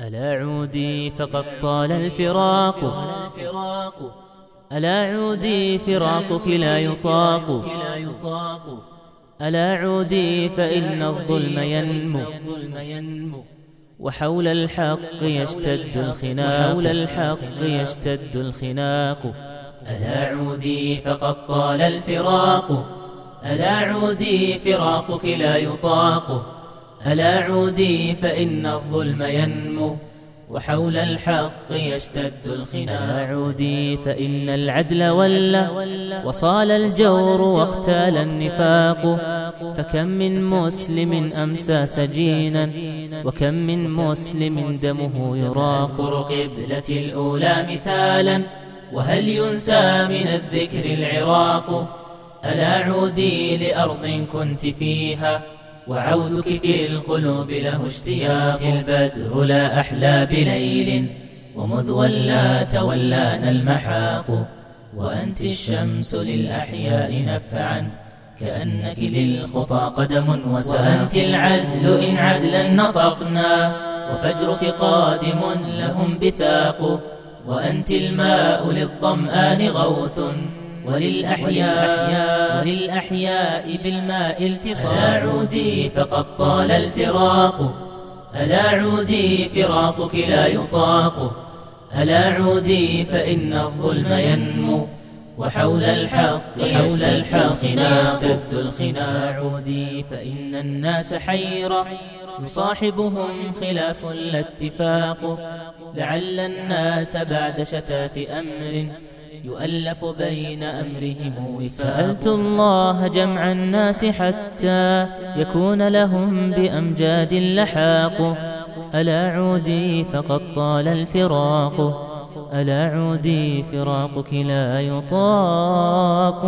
ألا عودي فقد طال الفراق. ألا عودي فراقك لا يطاق. ألا عودي فإن الظلم ينمو. وحول الحق يشتد الخناق. وحول الحق يشتد الخناق. ألا عودي فقد طال الفراق. ألا عودي فراقك لا يطاق. ألا عودي فإن الظلم ينمو وحول الحق يشتد الخناق عودي فإن العدل ولى وصال الجور واختال النفاق. فكم من مسلم أمسى سجينا. وكم من مسلم دمه يراق قبلة الأولى مثالا. وهل ينسى من الذكر العراق؟ ألا عودي لأرض كنت فيها. وعودك في القلوب له اشتياق. البدر لا أحلى بليل ومذ ولا تولانا المحاق. وأنت الشمس للأحياء نفعا كأنك للخطى قدم وأنت العدل إن عدلا نطقنا. وفجرك قادم لهم بثاق وأنت الماء للظمآن غوث. وللأحياء, وللأحياء بالماء التصاق ألا عودي فقد طال الفراق. ألا عودي فراقك لا يطاق. ألا عودي فإن الظلم ينمو. وحول الحق حول الحق يشتد الخناع عودي فإن الناس حيرة يصاحبهم خلاف لا اتفاق لعل الناس بعد شتات أمر. يؤلف بين أمرهم سألت الله جمع الناس حتى يكون لهم بأمجاد لحاق. ألا عودي فقد طال الفراق. ألا عودي فراقك لا يطاق.